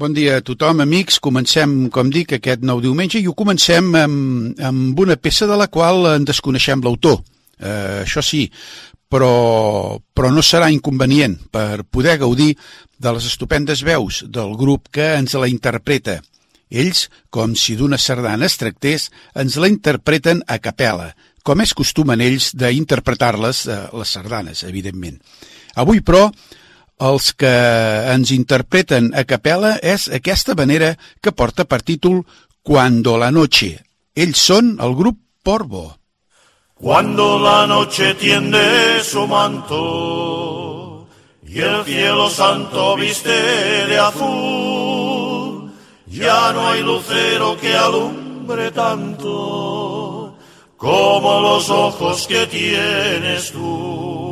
Bon dia a tothom, amics. Comencem, com dic, aquest nou diumenge i ho comencem amb, amb una peça de la qual en desconeixem l'autor. Eh, això sí, però, però no serà inconvenient per poder gaudir de les estupendes veus del grup que ens la interpreta. Ells, com si d'una sardana es tractés, ens la interpreten a capella, com és costum en ells d'interpretar-les, eh, les sardanes, evidentment. Avui, però, els que ens interpreten a capella és aquesta manera que porta per títol Cuando la noche. Ells són el grup Porvo. Cuando la noche tiende su manto y el cielo santo viste de azul, ya no hay lucero que alumbre tanto como los ojos que tienes tú.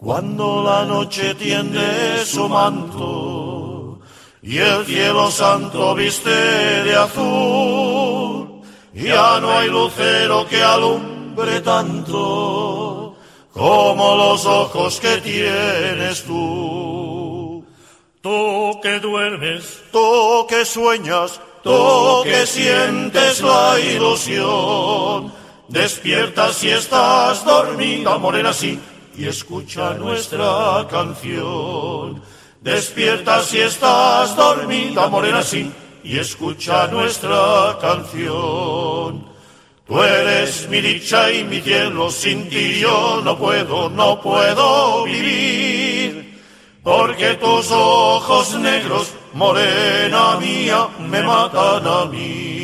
Cuando la noche tiende su manto y el cielo santo viste de azul, ya no hay lucero que alumbre tanto como los ojos que tienes tú. Tú que duermes, tú que sueñas, tú que sientes la ilusión, despierta si estás dormida, morena sí, y escucha nuestra canción. Despierta si estás dormida, morena sí, y escucha nuestra canción. Tú eres mi dicha y mi cielo, sin ti yo no puedo, no puedo vivir. Porque tus ojos negros, morena mía, me matan a mí.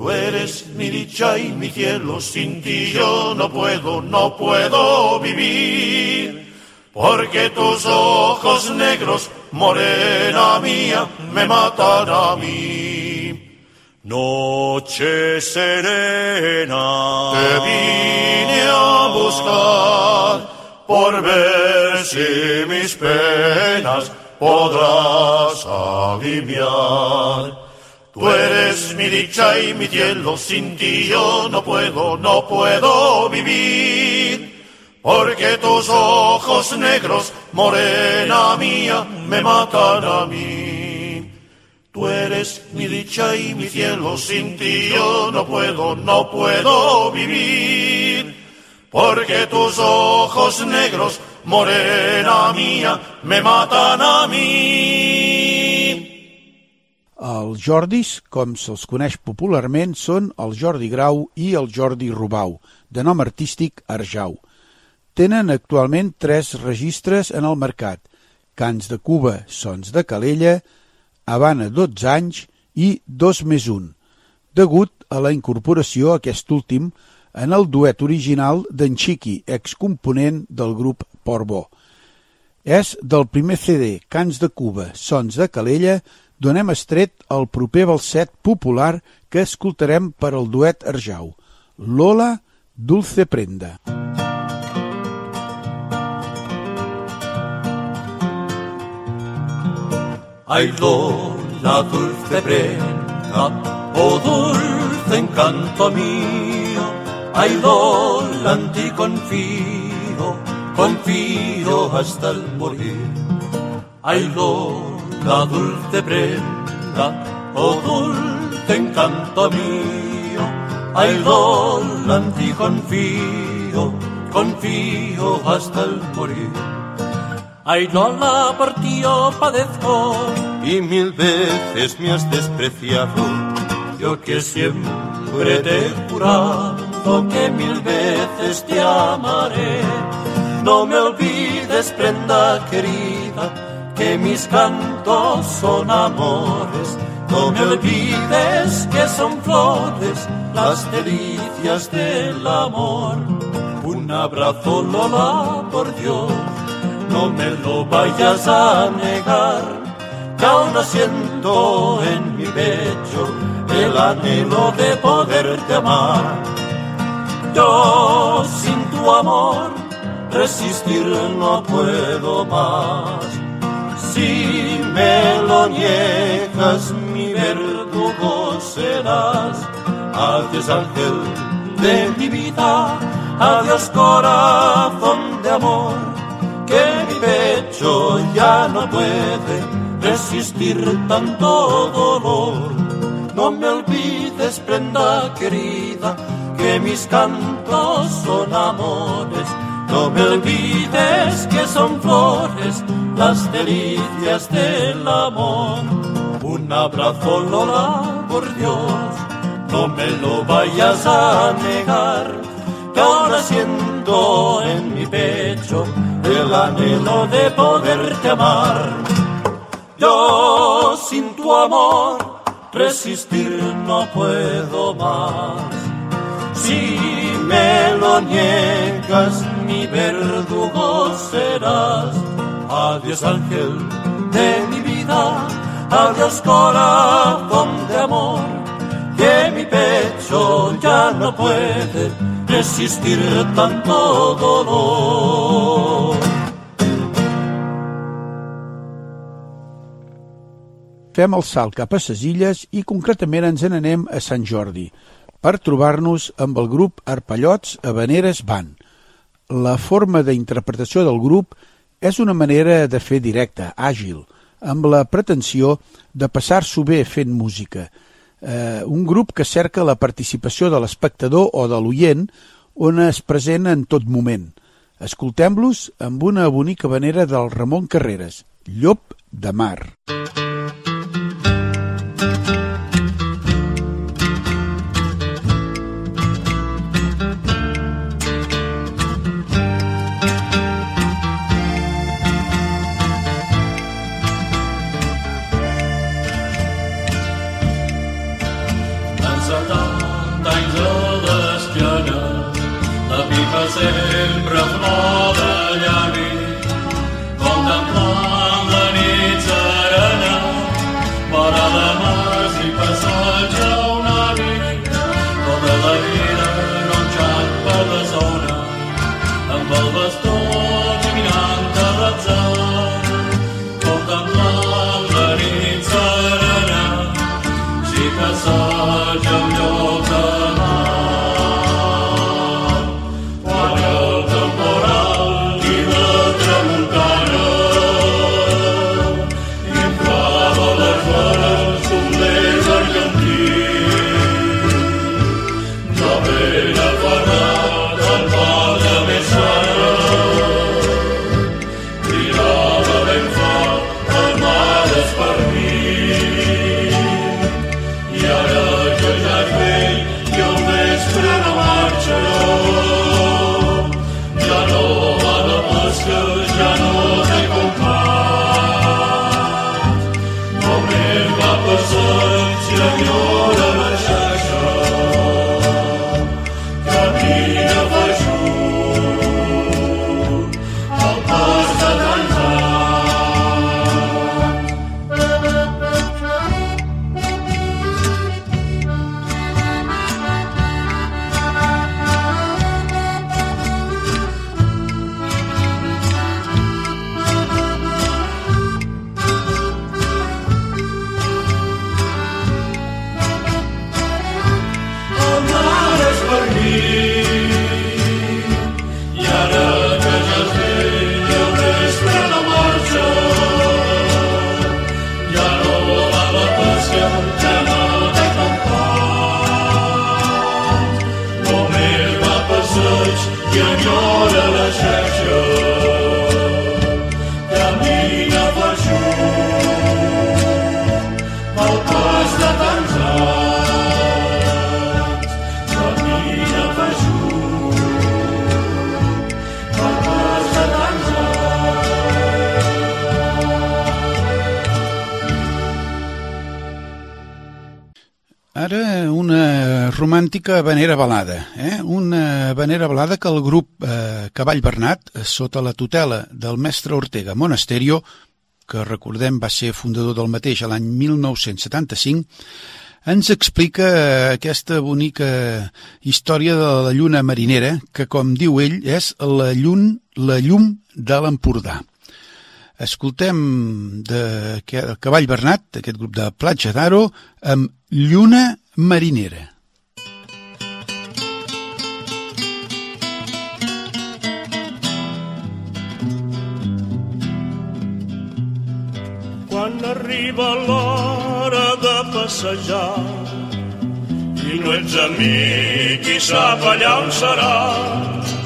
Tú eres mi dicha y mi cielo, sin ti yo no puedo, no puedo vivir. Porque tus ojos negros, morena mía, me matan a mí. Noche serena, te vine a buscar por ver si mis penas podrás aliviar. Tú eres mi dicha y mi cielo, sin ti yo no puedo, no puedo vivir. Porque tus ojos negros, morena mía, me matan a mí. Tú eres mi dicha y mi cielo, sin ti yo no puedo, no puedo vivir. Porque tus ojos negros, morena mía, me matan a mí. Els Jordis, com se'ls coneix popularment, són el Jordi Grau i el Jordi Rubau, de nom artístic Arjau. Tenen actualment tres registres en el mercat, Cants de Cuba, Sons de Calella, Habana 12 anys i 2 més 1, degut a la incorporació aquest últim en el duet original d'en Chiqui, excomponent del grup Portbó. És del primer CD Cants de Cuba, Sons de Calella, d'on hem estret el proper balset popular que escoltarem per al duet Arjau, Lola Dulce Prenda. Ay, Lola, dulce prenda, oh dulce encanto mío, Ay, dolante confío, confío hasta el morir. Ay, la dulce prenda, oh dulce encanto mío. Ay, dolante confío, confío hasta el morir. Ay, la partió padezco y mil veces me has despreciado. Yo que siempre te he jurado que mil veces te amaré. No me olvides, prenda querida, que mis cantos son amores. No me olvides que son flores las delicias del amor. Un abrazo, Lola, por Dios, no me lo vayas a negar que aún siento en mi pecho el anhelo de poderte amar. Yo sin tu amor resistir no puedo más. Si me lo niegas, mi verdugo serás. Adiós ángel de mi vida, adiós corazón de amor, que mi pecho ya no puede resistir tanto dolor. No me olvides, prenda querida, que mis cantos son amores. Me olvides que son flores las delicias del amor. Un abrazo, Lola, por Dios, no me lo vayas a negar, que ahora siento en mi pecho el anhelo de poderte amar. Yo sin tu amor resistir no puedo más. Si me lo niegas, mi verdugo serás. Adiós ángel de mi vida, adiós corazón de amor, que mi pecho ya no puede resistir tanto dolor. Fem el salt cap a ses illes i concretament ens n'anem a Sant Jordi per trobar-nos amb el grup Arpallots Habaneres Band. La forma d'interpretació del grup és una manera de fer directa, àgil, amb la pretensió de passar-s'ho bé fent música. Eh, un grup que cerca la participació de l'espectador o de l'oient on es present en tot moment. Escoltem-los amb una bonica vanera del Ramon Carreras, Llop de Mar. Música sempre flor Lord. Romàntica vanera balada, eh? una vanera balada que el grup eh, Cavall Bernat, eh, sota la tutela del mestre Ortega Monasterio, que recordem va ser fundador del mateix l'any 1975, ens explica eh, aquesta bonica història de la lluna marinera, que com diu ell és la, llun, la llum de l'Empordà. Escoltem de Cavall Bernat, aquest grup de Platja d'Aro, amb Lluna Marinera. Arriba l'hora de passejar i no ets amic i sap allà on seràs,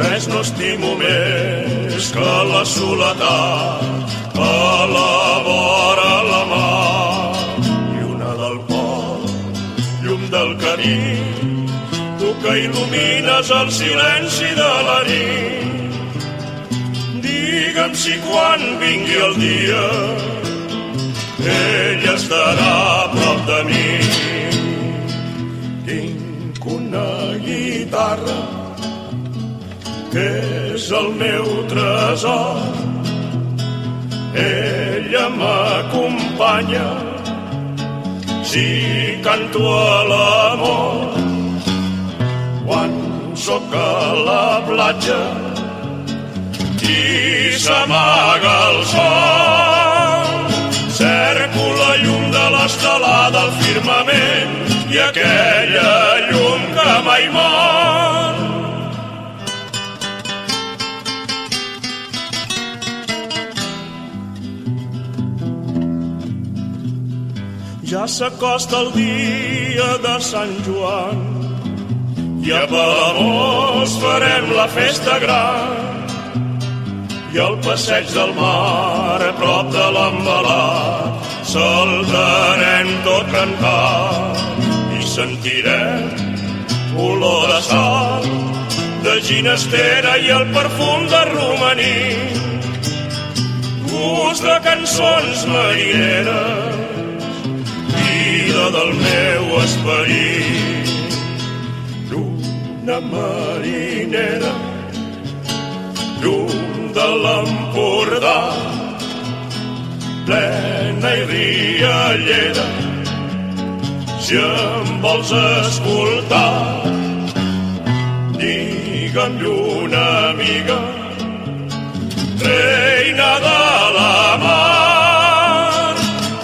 Res no estimo més que la soledat a la vora la mar. Lluna del port, llum del Carib, tu que il·lumines el silenci de la nit. Digue'm si quan vingui el dia ell estarà a prop de mi. Tinc una guitarra que és el meu tresor. Ella m'acompanya si canto a l'amor. Quan sóc a la platja i s'amaga el sol, cerco la llum de l'estelada al firmament i aquella llum que mai mor. Ja s'acosta el dia de Sant Joan i a Palamós farem la festa gran i al passeig del mar a prop de l'embalat saltarem tot cantant i sentirem olor a sal de ginestera i el perfum de romaní gust de cançons marineres vida del meu esperit. Lluna marinera, de l'Empordà, plena i riallera, si em vols escoltar, digue'm lluna amiga, reina de la mar,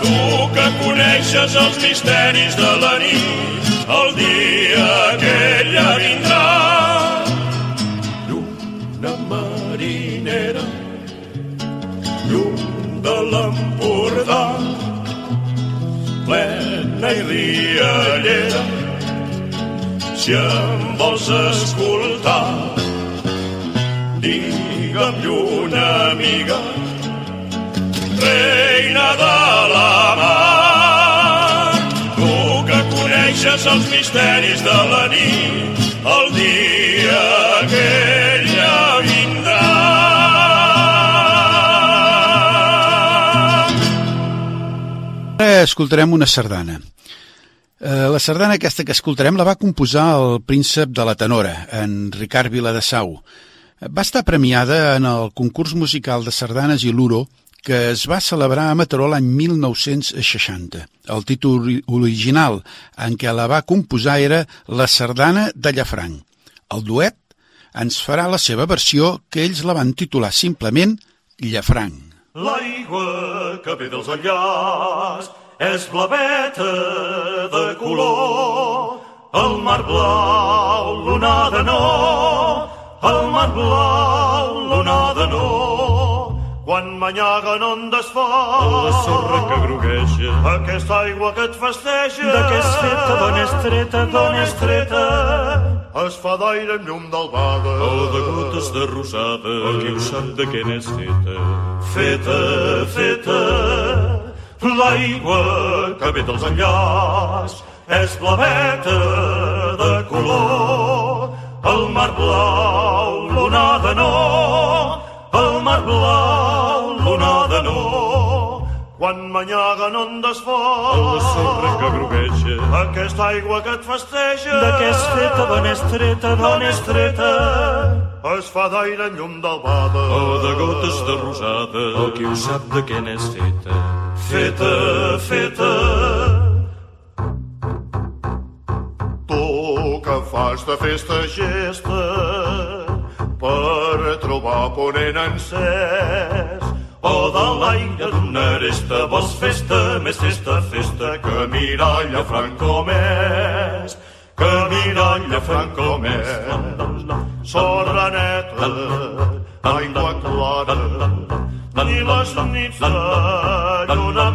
tu que coneixes els misteris de la nit, el dia que ella vindrà. De l'Empordà, plena i riallera, si em vols escoltar, digue'm lluna amiga, reina de la mar. Tu que coneixes els misteris de la nit, el dia que escoltarem una sardana. Eh, la sardana aquesta que escoltarem la va composar el príncep de la tenora, en Ricard Viladesau. Va estar premiada en el concurs musical de sardanes i l'Uro que es va celebrar a Mataró l'any 1960. El títol original en què la va composar era La sardana de Llafranc. El duet ens farà la seva versió que ells la van titular simplement Llafranc. L'aigua que ve dels enllaç és blaveta de color. El mar blau, l'onada no, el mar blau, l'onada no. Quan manyaguen ondes forts, la sorra que grogueja, aquesta aigua que et festeja, de què és feta, d'on és treta, d'on és treta, es fa d'aire amb llum d'albada o de gotes de rosada, o qui ho sap de què n'és feta. Feta, feta, l'aigua que ve dels enllaç és blaveta de color. El mar blau, l'onada no, el mar blau, quan manyaguen ondes forts. La sorra que grogueja. Aquesta aigua que et festeja. De què és feta, d'on és treta, d'on és treta? Es fa d'aire en llum d'albada. O de gotes de rosada. O qui ho sap de què n'és feta. Feta, feta. Tu que fas de festa gesta per trobar ponent encès o de l'aire d'una aresta vols festa, més festa, festa que miralla franco més. Que miralla franco més. Sorra neta aigua clara ni les nits de lluna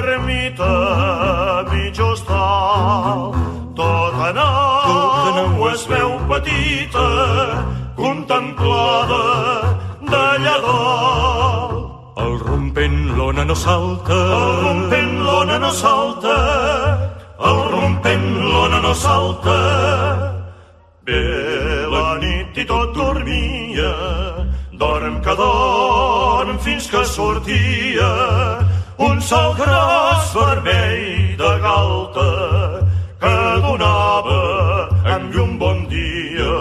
mitja ermita, mig hostal tot en au es veu petita contemplada d'allà dalt El rompent l'ona no salta. el rompent l'ona no salta, el rompent l'ona no salta. Ve la nit i tot dormia, dorm que dorm fins que sortia un sol gros vermell de galta que donava amb llum bon dia.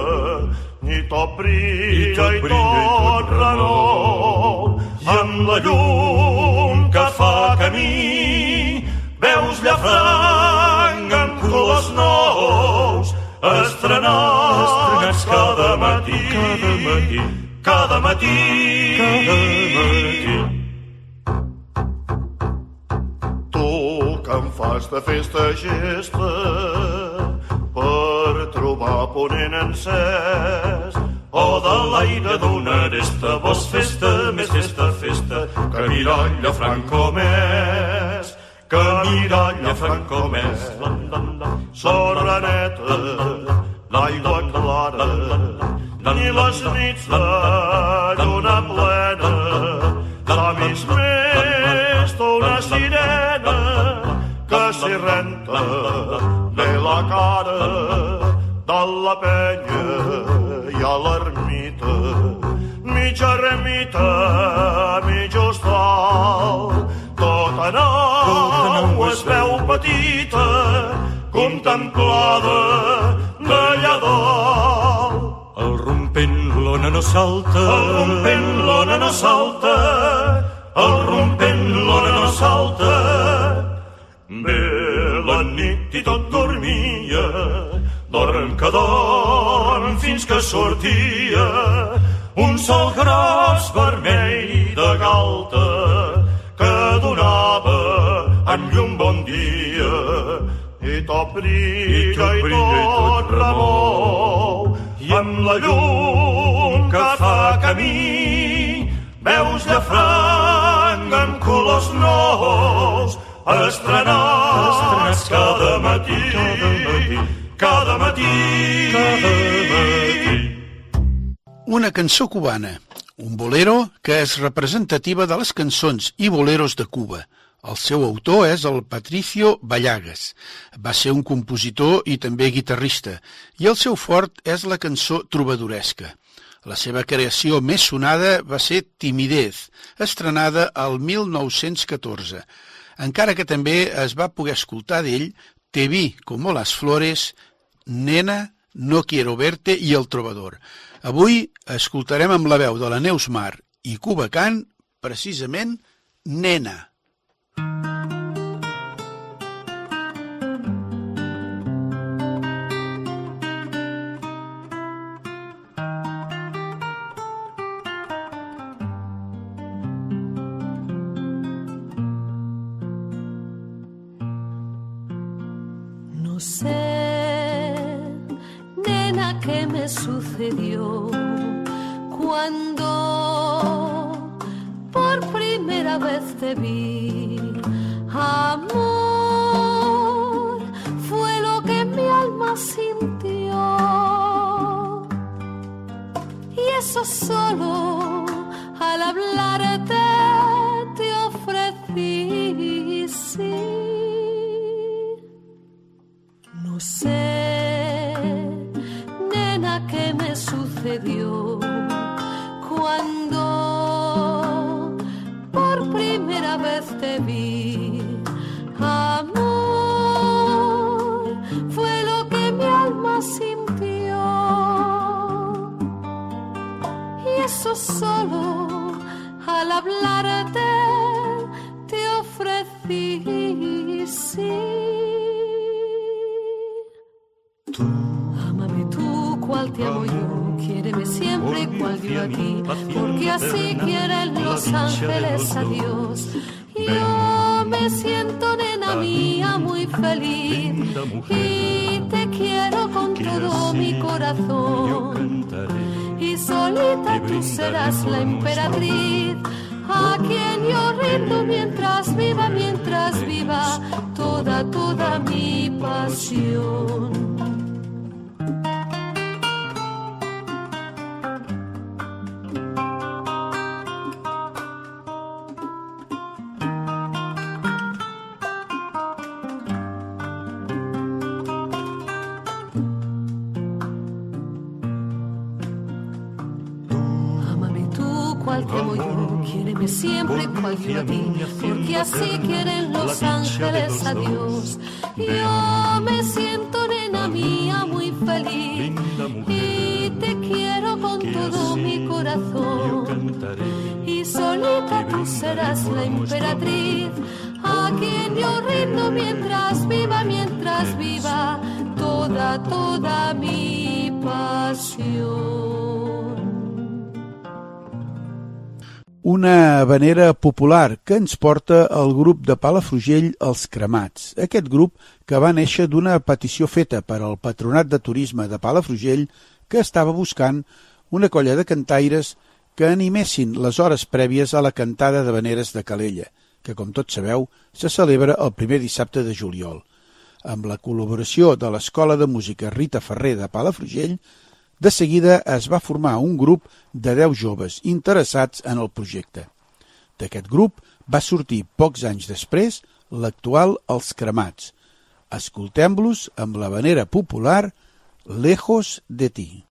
I tot brilla i tot renou amb la llum que fa camí veus llafranc amb colors nous estrenats, estrenats cada matí. Cada matí. cada matí. Cada matí. Fas de festa gesta per trobar ponent encès. O de l'aire d'una aresta vols festa, més festa, festa que miralla franco més que miralla franco més. Sorra neta l'aigua clara ni les nits de lluna plena la penya i a l'ermita mitja ermita mig hostal tot en au es veu petita contemplada d'allà dalt El rompent l'ona no salta. el rompent l'ona no salta, el rompent dorm fins que sortia un sol gros vermell de galta que donava en llum bon dia. I tot brilla i tot remou. i amb la llum que fa camí veus llafranc amb colors nous estrenats, estrenats cada matí, cada matí, cada matí. Una cançó cubana, un bolero que és representativa de les cançons i boleros de Cuba. El seu autor és el Patricio Ballagas. Va ser un compositor i també guitarrista, i el seu fort és la cançó trobadoresca. La seva creació més sonada va ser Timidez, estrenada al 1914, encara que també es va poder escoltar d'ell Te vi como las flores, Nena, No quiero verte i El trobador. Avui escoltarem amb la veu de la Neus Mar i Cuba Can, precisament, nena, cual te amo yo, quiéreme siempre cual yo a ti, porque así quieren los ángeles a Dios. Yo me siento nena mía muy feliz y te quiero con todo mi corazón. Y solita tú serás la emperatriz a quien yo rindo mientras viva, mientras viva toda, toda mi pasión. Yo a ti, porque así quieren los ángeles a Dios. Yo me siento nena mía muy feliz y te quiero con todo mi corazón. Y solita tú serás la emperatriz a quien yo rindo mientras viva, mientras viva toda, toda mi pasión. Una habanera popular que ens porta el grup de Palafrugell Els Cremats. Aquest grup que va néixer d'una petició feta per al Patronat de Turisme de Palafrugell que estava buscant una colla de cantaires que animessin les hores prèvies a la cantada de veneres de Calella, que, com tots sabeu, se celebra el primer dissabte de juliol. Amb la col·laboració de l'Escola de Música Rita Ferrer de Palafrugell, de seguida es va formar un grup de 10 joves interessats en el projecte. D'aquest grup va sortir pocs anys després l'actual Els Cremats. Escoltem-los amb la vanera popular Lejos de ti.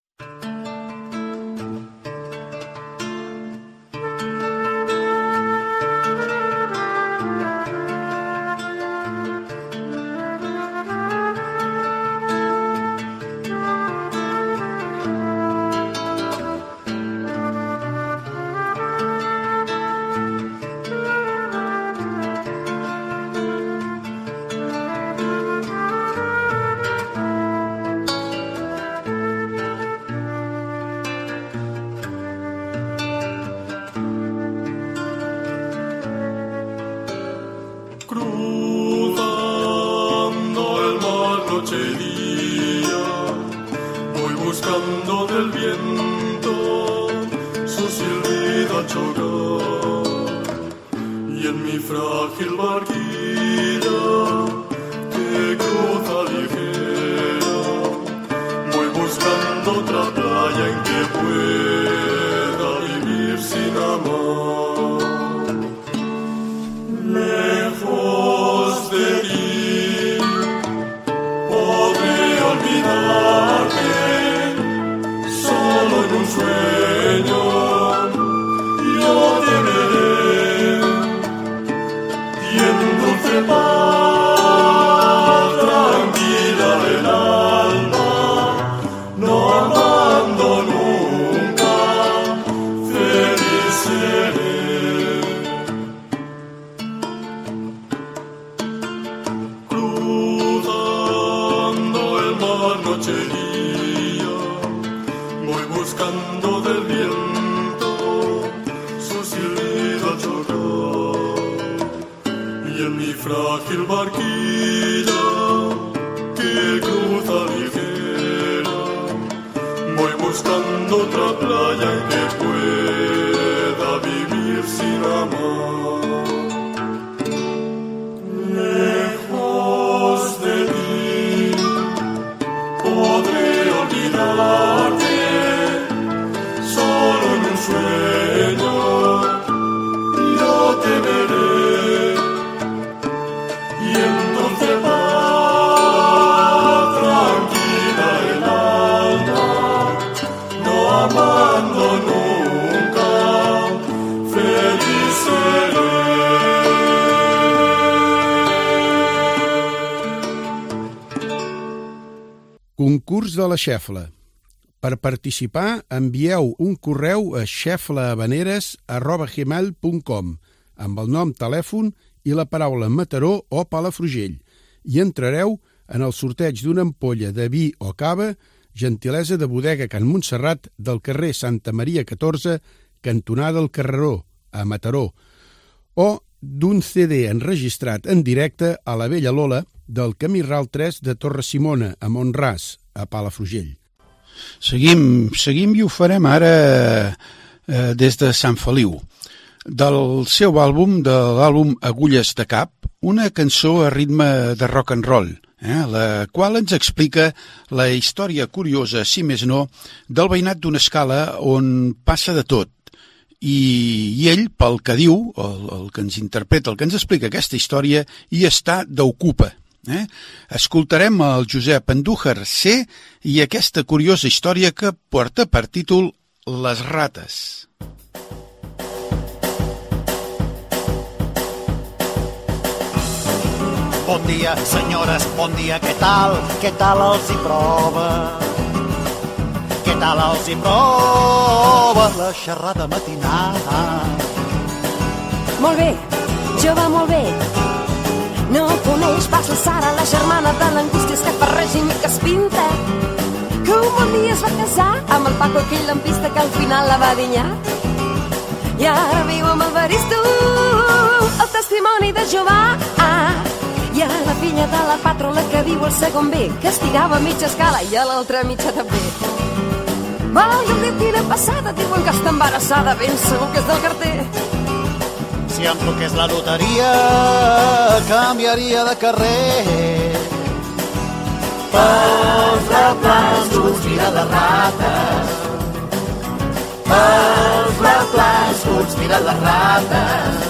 Xefla. Per participar, envieu un correu a xeflahabaneres.gmail.com amb el nom, telèfon i la paraula Mataró o Palafrugell i entrareu en el sorteig d'una ampolla de vi o cava, gentilesa de bodega Can Montserrat del carrer Santa Maria 14, cantonada del Carreró, a Mataró, o d'un CD enregistrat en directe a la Vella Lola del Camí Ral 3 de Torre Simona, a Montràs, a Palafrugell. Seguim, seguim i ho farem ara eh, des de Sant Feliu. Del seu àlbum, de l'àlbum Agulles de Cap, una cançó a ritme de rock and roll, eh, la qual ens explica la història curiosa, si més no, del veïnat d'una escala on passa de tot. I, i ell, pel que diu, el, el que ens interpreta, el que ens explica aquesta història, hi està d'ocupa. Eh? Escoltarem el Josep Andújar C i aquesta curiosa història que porta per títol Les rates. Bon dia, senyores, bon dia, què tal? Què tal els hi prova? Tal els hi prova la xerrada matinal? Molt bé, jo va molt bé. No coneix pas la Sara, la germana de l'Angústies que fa règim i que es pinta. Que un bon dia es va casar amb el Paco, aquell lampista que al final la va dinyar. I ara viu amb el Baristo, el testimoni de Jehovà. Ah, I a la filla de la patrola que viu al segon B, que estirava mitja escala i a l'altra mitja també. Valga'm quina passada, diuen que està embarassada, ben segur que és del carter. Si em toqués la loteria, canviaria de carrer. Pels replans d'uns mira de rates. Pels replans d'uns mira de rates.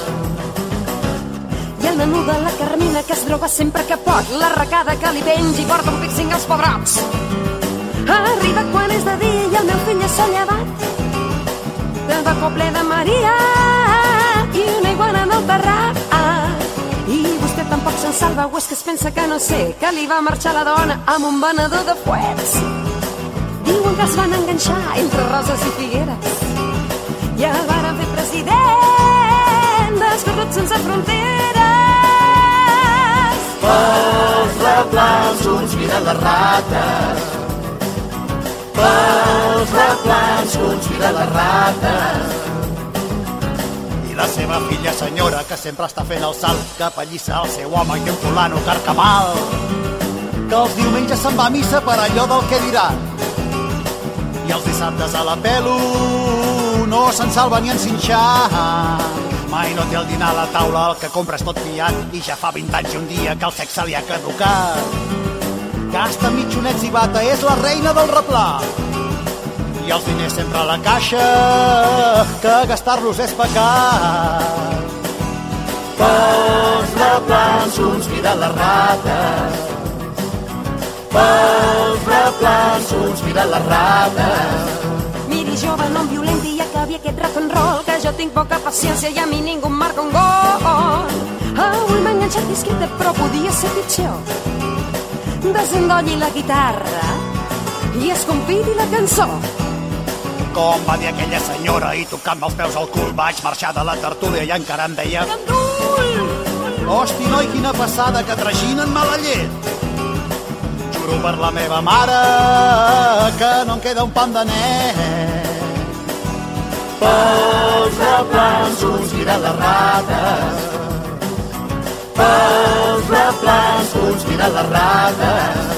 I el menú de la Carmina que es droga sempre que pot, la recada que li penja i porta un pixing als pebrots. Arriba quan és de dia i el meu fill ja s'ha llevat. Del bacó ple de Maria i una iguana en el terrat. Ah, I vostè tampoc se'n salva o és que es pensa que no sé que li va marxar la dona amb un venedor de fuets. Diuen que es van enganxar entre roses i figueres i el van fer president dels corruts sense fronteres. Pels replans d'uns mira de rates. Pels replans d'uns mira de rates. I la seva filla senyora, que sempre està fent el salt, que pallissa el seu home i un fulano carcamal. Que els diumenges se'n va a missa per allò del que diran. I els dissabtes a la pelo no se'n salva ni en cinxar. Mai no té el dinar a la taula, el que compra és tot fiat i ja fa 20 anys i un dia que el sexe li ha caducat. Gasta mitjonets i bata, és la reina del replà. I els diners sempre a la caixa, que gastar-los és pecat. Pels replans uns mira les rates. Pels replans uns mira les rates. Miri, jove, no em violenti i acabi aquest rock and roll, que jo tinc poca paciència i a mi ningú em marca un gol. Avui m'ha enganxat discreta, però podia ser pitjor. Desendolli la guitarra i escompidi la cançó. Com va dir aquella senyora i tocant els peus al cul vaig marxar de la tertúlia i encara em deia Hosti, noi, quina passada que traginen mala llet. Juro per la meva mare que no em queda un pan de net. Pels replans uns mira les rates. Pels replans mira les rates.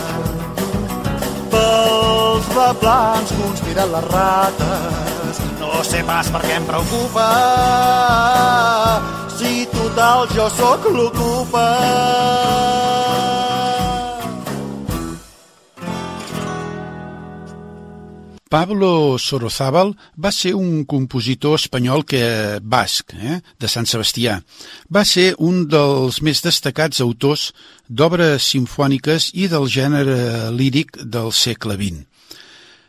Pels bablans conspiren les rates. No sé pas per què em preocupa, si total jo sóc l'ocupa. Pablo Sorozábal va ser un compositor espanyol que basc, eh, de Sant Sebastià. Va ser un dels més destacats autors d'obres simfòniques i del gènere líric del segle XX.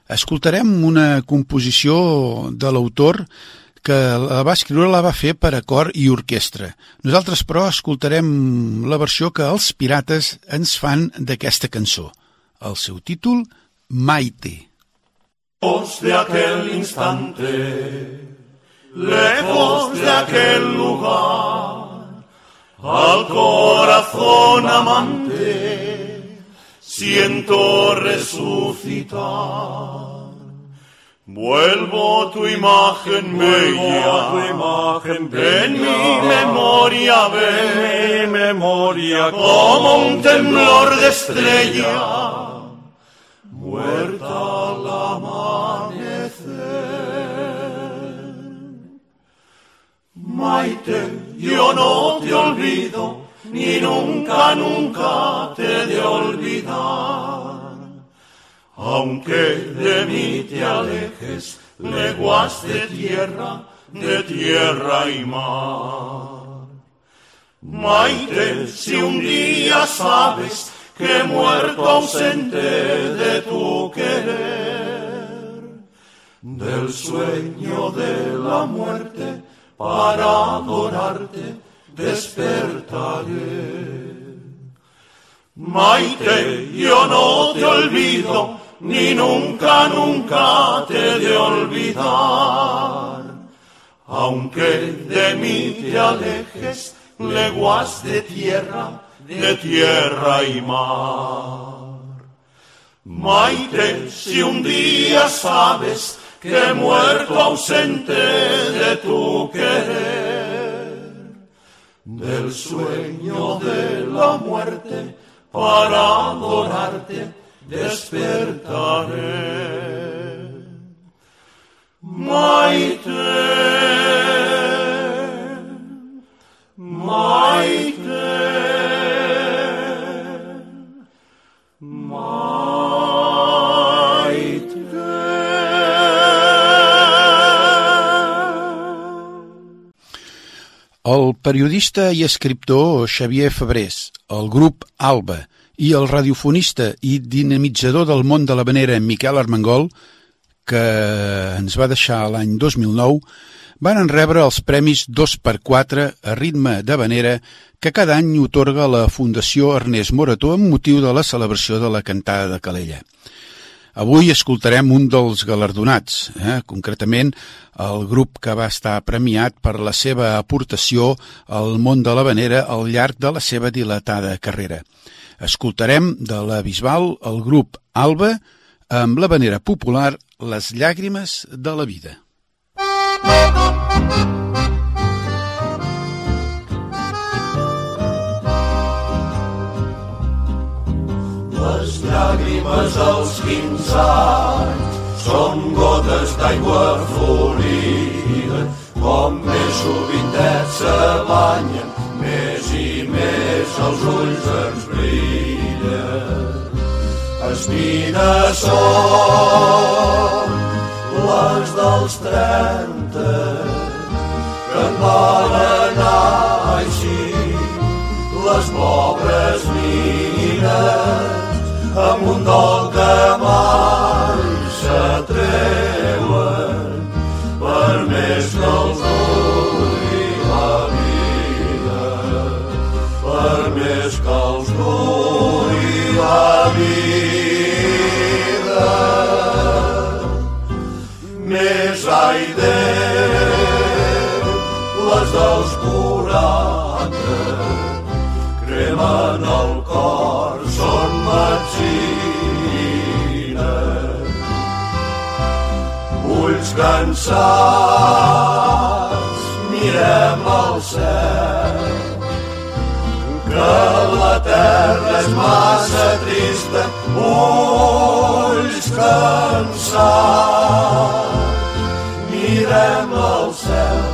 Escoltarem una composició de l'autor que la va escriure la va fer per a cor i orquestra. Nosaltres, però, escoltarem la versió que els pirates ens fan d'aquesta cançó. El seu títol, Maite. Lejos de aquel instante, lejos de aquel lugar, al corazón amante siento resucitar. Vuelvo tu imagen bella, tu imagen en mi memoria ve, mi memoria como un temblor de estrella muerta al amanecer. Maite, yo no te olvido, ni nunca, nunca te de olvidar. Aunque de mí te alejes, leguas de tierra, de tierra y mar. Maite, si un día sabes que muerto ausente de tu querer, del sueño de la muerte para adorarte despertaré. Maite, yo no te olvido, ni nunca, nunca te de olvidar. Aunque de mí te alejes, leguas de tierra, de tierra y mar. Maite, si un día sabes que he muerto ausente de tu querer, del sueño de la muerte para adorarte despertaré. Maite, El periodista i escriptor Xavier Febrés, el grup Alba i el radiofonista i dinamitzador del món de la venera Miquel Armengol, que ens va deixar l'any 2009, van rebre els premis 2x4 a ritme de venera que cada any otorga la Fundació Ernest Morató amb motiu de la celebració de la Cantada de Calella. Avui escoltarem un dels galardonats, eh? concretament el grup que va estar premiat per la seva aportació al món de la venera al llarg de la seva dilatada carrera. Escoltarem de la Bisbal el grup Alba amb la venera popular Les llàgrimes de la vida. Música Les llàgrimes als quinze anys són gotes d'aigua florida, com més sovintets se banyen, més i més els ulls ens brillen. Espines són les dels trenta, que en van anar així, les pobres mines amb un dol que mai s'atreuen per més que els duri la vida per més que els duri la vida més ai Déu les dels quaranta Ulls cansats, mirem al cel, que la terra és massa trista, ulls cansats. Mirem el cel,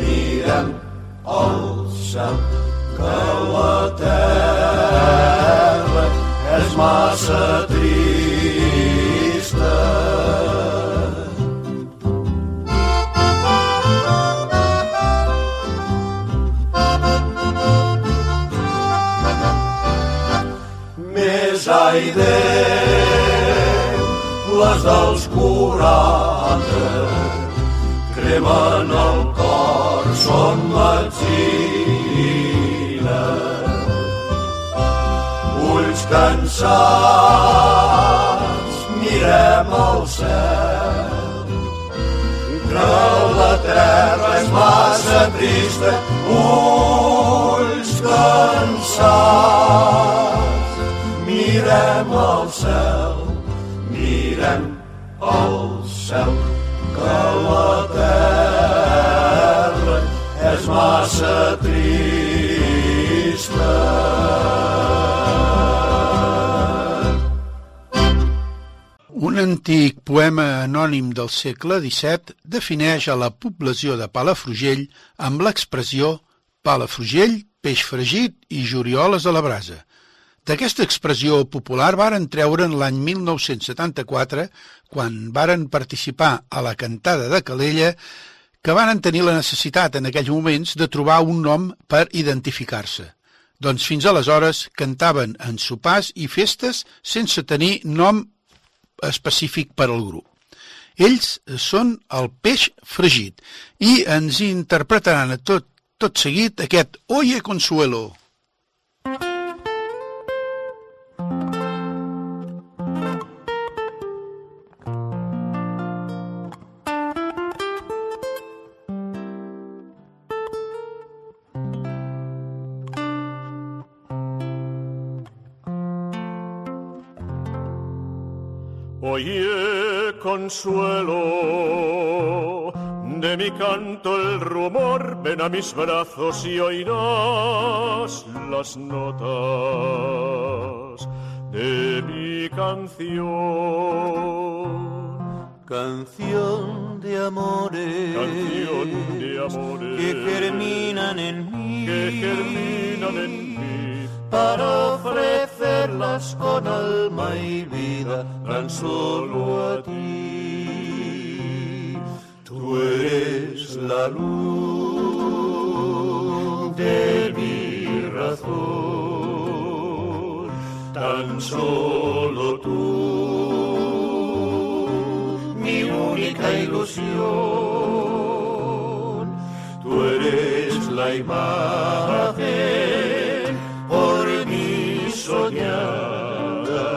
mirem el cel, que la terra és massa trista. Aire, les dels quaranta, cremen el cor, són metzina. Ulls cansats, mirem el cel, que la terra és massa trista, ulls cansats, mirem el cel, mirem el cel, que la terra és massa trista. Un antic poema anònim del segle XVII defineix a la població de Palafrugell amb l'expressió Palafrugell, peix fregit i jorioles a la brasa. D'aquesta expressió popular varen treure'n l'any 1974, quan varen participar a la cantada de Calella, que varen tenir la necessitat en aquells moments de trobar un nom per identificar-se. Doncs fins aleshores cantaven en sopars i festes sense tenir nom específic per al grup. Ells són el peix fregit i ens interpretaran a tot, tot seguit aquest Oye Consuelo. Consuelo, de mi canto el rumor, ven a mis brazos y oirás las notas de mi canción. Canción de amores, Canción de amores que germinan en mí, que germinan en mí para ofrecerlas con alma y vida tan solo a ti. Tú eres la luz de mi razón, tan solo tú, mi única ilusión. Tú eres la imagen por mí soñada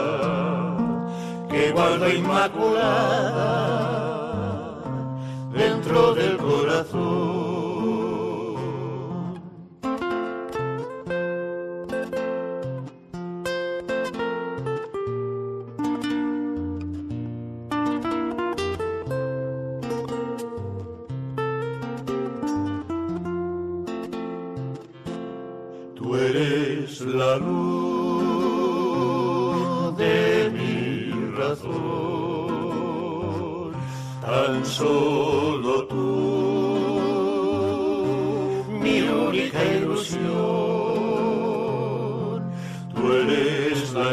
que guardo inmaculada del corazón. Tú eres la luz de mi razón, tan solo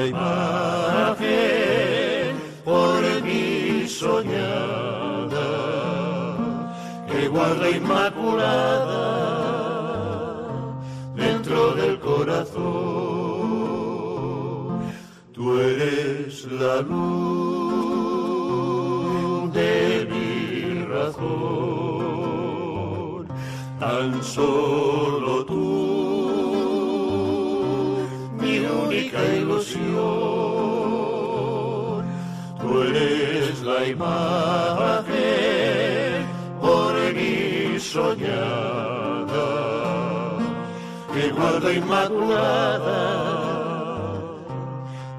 imagen por mí soñada, que guarda inmaculada dentro del corazón. Tú eres la luz de mi razón, tan solo tú, única ilusión. Tú eres la imagen por mí soñada que guarda inmaculada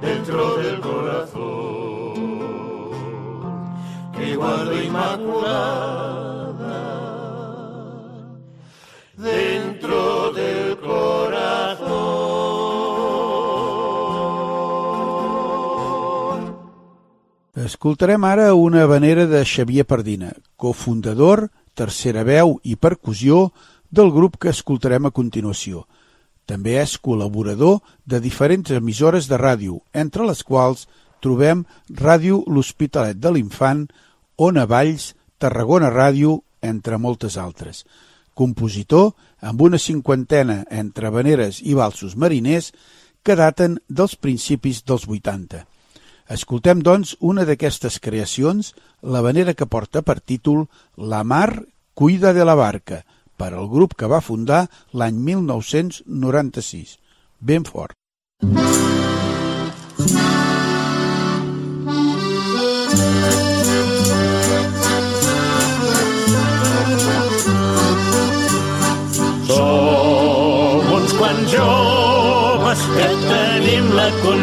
dentro del corazón, que guarda inmaculada Escoltarem ara una vanera de Xavier Pardina, cofundador, tercera veu i percussió del grup que escoltarem a continuació. També és col·laborador de diferents emissores de ràdio, entre les quals trobem Ràdio L'Hospitalet de l'Infant, Ona Valls, Tarragona Ràdio, entre moltes altres. Compositor amb una cinquantena entre veneres i valsos mariners que daten dels principis dels 80. Escoltem, doncs, una d'aquestes creacions, la vanera que porta per títol La mar cuida de la barca, per al grup que va fundar l'any 1996. Ben fort. Som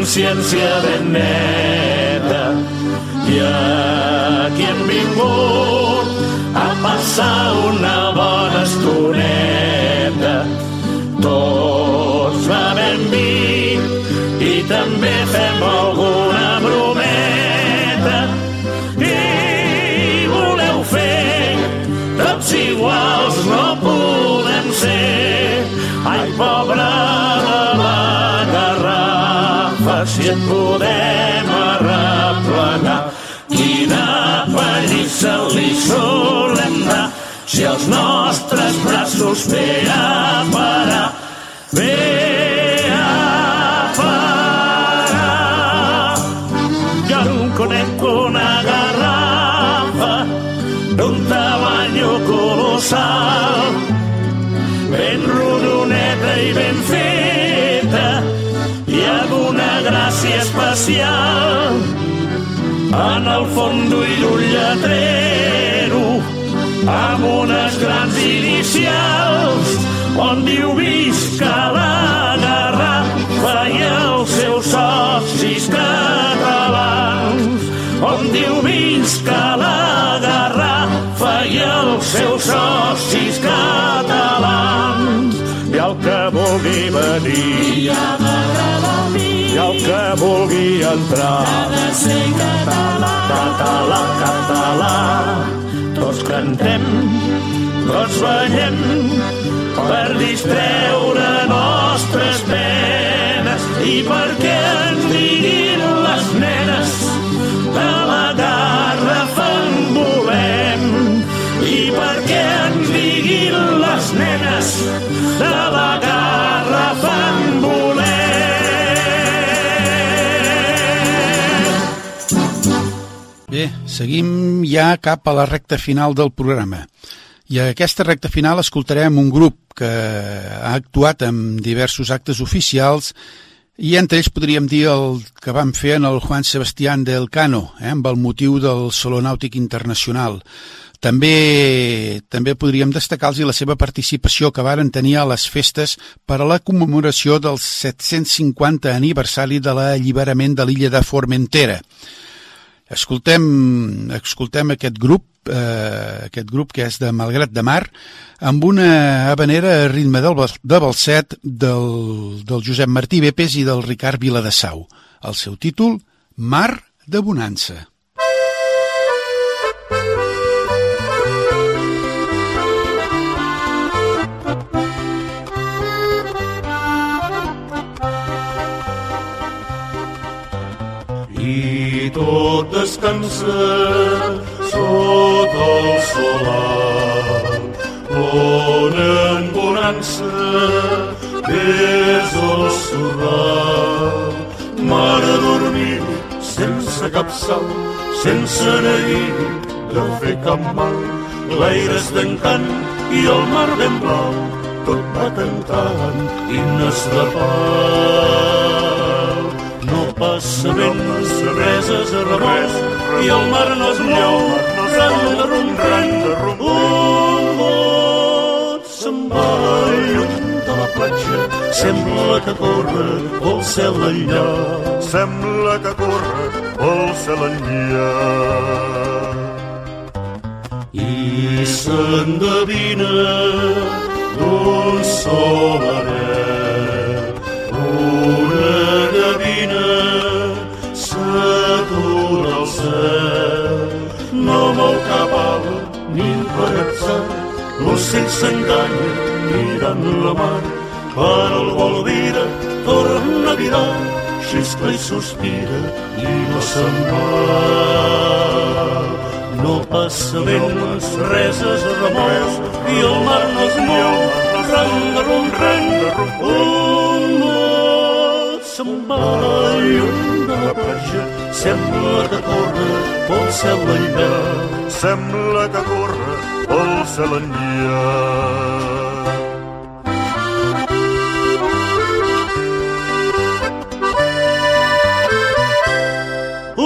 consciència ben neta. I aquí hem vingut a passar una bona estoneta. Tots bevem vi i també fem alguna brometa. I voleu fer tots iguals no podem ser. Ai pobre et podem arreplegar. Quina pallissa li solem dar si els nostres braços ve a parar? Ve especial. En el fons d'ull un lletrero, amb unes grans inicials, on diu visca la garrafa i els seus socis catalans, on diu visca la garrafa i els seus socis catalans. I el que vulgui venir, que vulgui entrar, català, català, tots cantem, tots ballem, per distreure nostres penes. I perquè ens diguin les nenes de la garrafa en volem. I perquè ens diguin les nenes de la garrafa Bé, seguim ja cap a la recta final del programa. I a aquesta recta final escoltarem un grup que ha actuat en diversos actes oficials i entre ells podríem dir el que van fer en el Juan Sebastián del Cano, eh, amb el motiu del Saló Nàutic Internacional. També també podríem destacar-los la seva participació que varen tenir a les festes per a la commemoració del 750 aniversari de l'alliberament de l'illa de Formentera. Escoltem, escoltem aquest grup, eh, aquest grup que és de Malgrat de Mar, amb una habanera a ritme del, de balset del, del Josep Martí Bepes i del Ricard Viladasau. El seu títol, Mar de Bonança. Tot descansa sota el solar, on en bonança és el sorral. Mare dormir sense cap sal, sense neguir de fer cap mal, l'aire d'encant i el mar ben blau, tot va cantant himnes de pau. No passa vent, reses a rebost, i el mar no es mou, ran ran rum. Un bot se'n va lluny de la platja, sembla que corre pel cel enllà. Sembla que corre pel cel enllà. I s'endevina d'un solaret l'ocell s'enganya mirant la mar, quan el vol vida torna a virar, xiscla i sospira i no se'n va. No passa vent, res es remous i el mar no es mou, ran de rum, ran de rum, un mot se'n va de la platja, sembla que corre pel cel enllà. Sembla que corre pel cel enllà.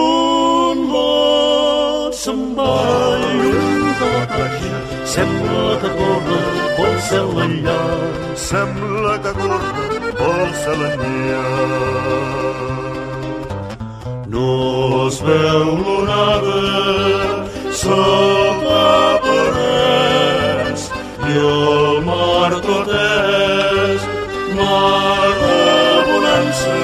Un lot se'n va lluny de la platja, sembla que corre pel cel enllà. Sembla que corre pel cel enllà. No es veu l'onada sota parets i el mar tot és mar de bonança.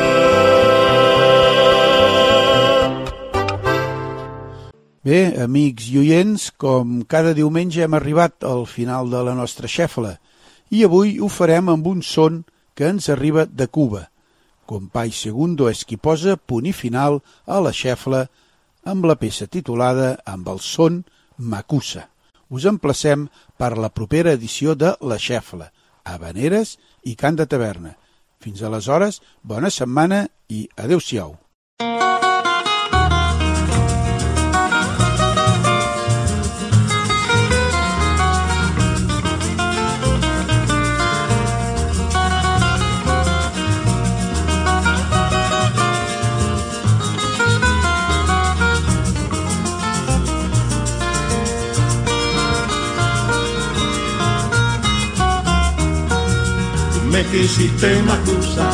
Bé, amics i oients, com cada diumenge hem arribat al final de la nostra xèfala i avui ho farem amb un son que ens arriba de Cuba. Compay Segundo és qui posa punt i final a la xefla amb la peça titulada amb el son Macusa. Us emplacem per la propera edició de La Xefla, Habaneres i Cant de Taverna. Fins aleshores, bona setmana i adeu-siau. Me quisiste Macusa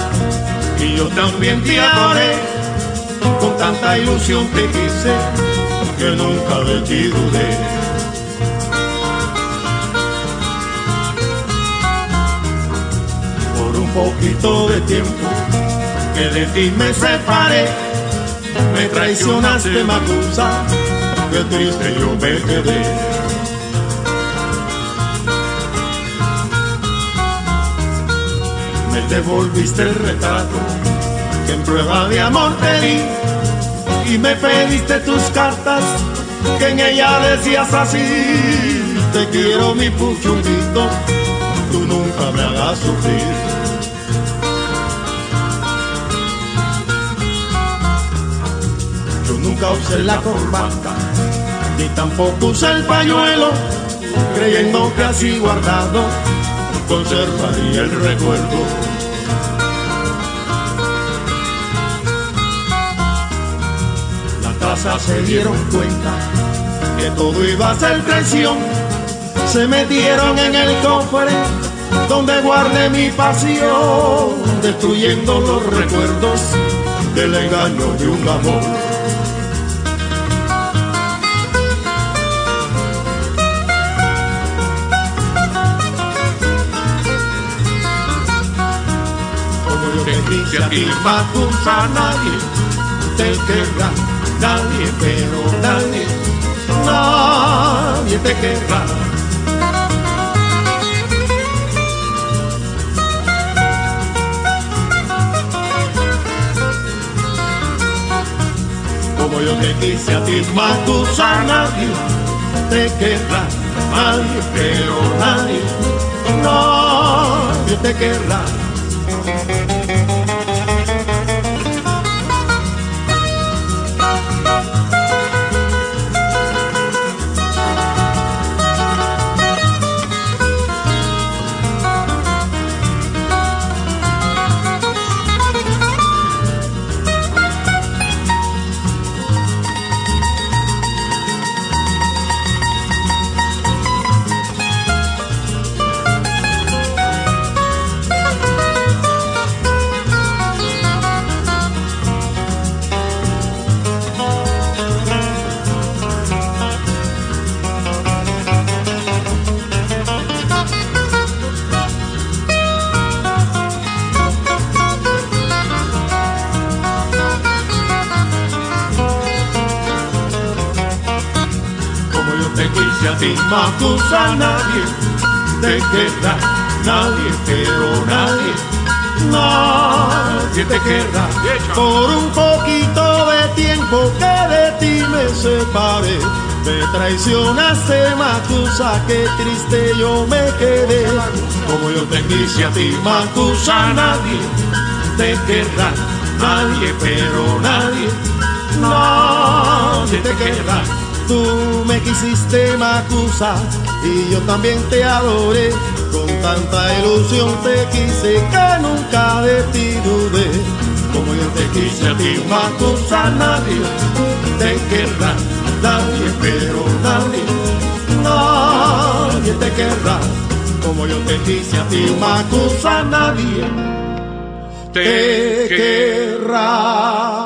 y yo también te adoré. Con tanta ilusión te quise que nunca de ti dudé. Por un poquito de tiempo que de ti me separé, me traicionaste Macusa, que triste yo me quedé. Me devolviste el retrato que en prueba de amor te di y me pediste tus cartas que en ella decías así te quiero mi puchunguito tú nunca me hagas sufrir yo nunca usé la corbata ni tampoco usé el pañuelo creyendo que así guardado conservaría el recuerdo. Tazas se dieron cuenta que todo iba a ser traición. Se metieron en el cofre donde guardé mi pasión, destruyendo los recuerdos del engaño de un amor. que a ti Macusa nadie te querrá, nadie, pero nadie, nadie te querrá. Como yo te quise a ti Macusa nadie te querrá, nadie, pero nadie, nadie te querrá. Macusa, nadie te querrá, nadie, pero nadie, nadie te querrá. Por un poquito de tiempo que de ti me separé, me traicionaste, Macusa, qué triste yo me quedé. Como yo te quise a ti, Macusa, nadie te querrá, nadie, pero nadie, nadie te querrá. Tú me quisiste, Macusa, y yo también te adoré. Con tanta ilusión te quise que nunca de ti dudé. Como yo te quise a ti, Macusa, nadie te querrá, nadie, pero nadie, nadie te querrá. Como yo te quise a ti, Macusa, nadie te querrà.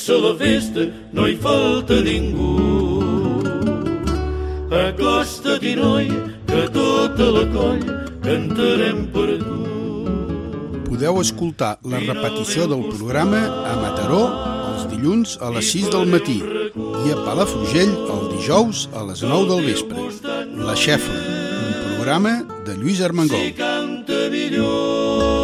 Comença la festa, no hi falta ningú. Acosta-t'hi, noi, que tota la colla cantarem per tu. Podeu escoltar la repetició del programa a Mataró els dilluns a les 6 del matí i a Palafrugell el dijous a les 9 del vespre. La Xefla, un programa de Lluís Armengol. Canta millor